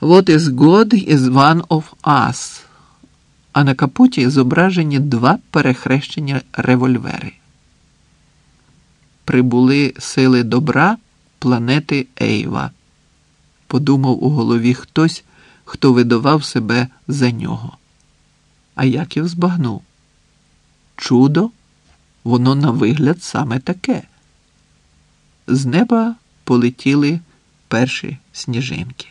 What is God is one of us. А на капоті зображені два перехрещені револьвери. Прибули сили добра планети Ейва. Подумав у голові хтось, хто видавав себе за нього. А Яків збагнув. Чудо, воно на вигляд саме таке. З неба полетіли перші сніжинки.